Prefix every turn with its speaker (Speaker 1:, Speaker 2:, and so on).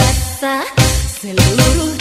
Speaker 1: merasakan seluruh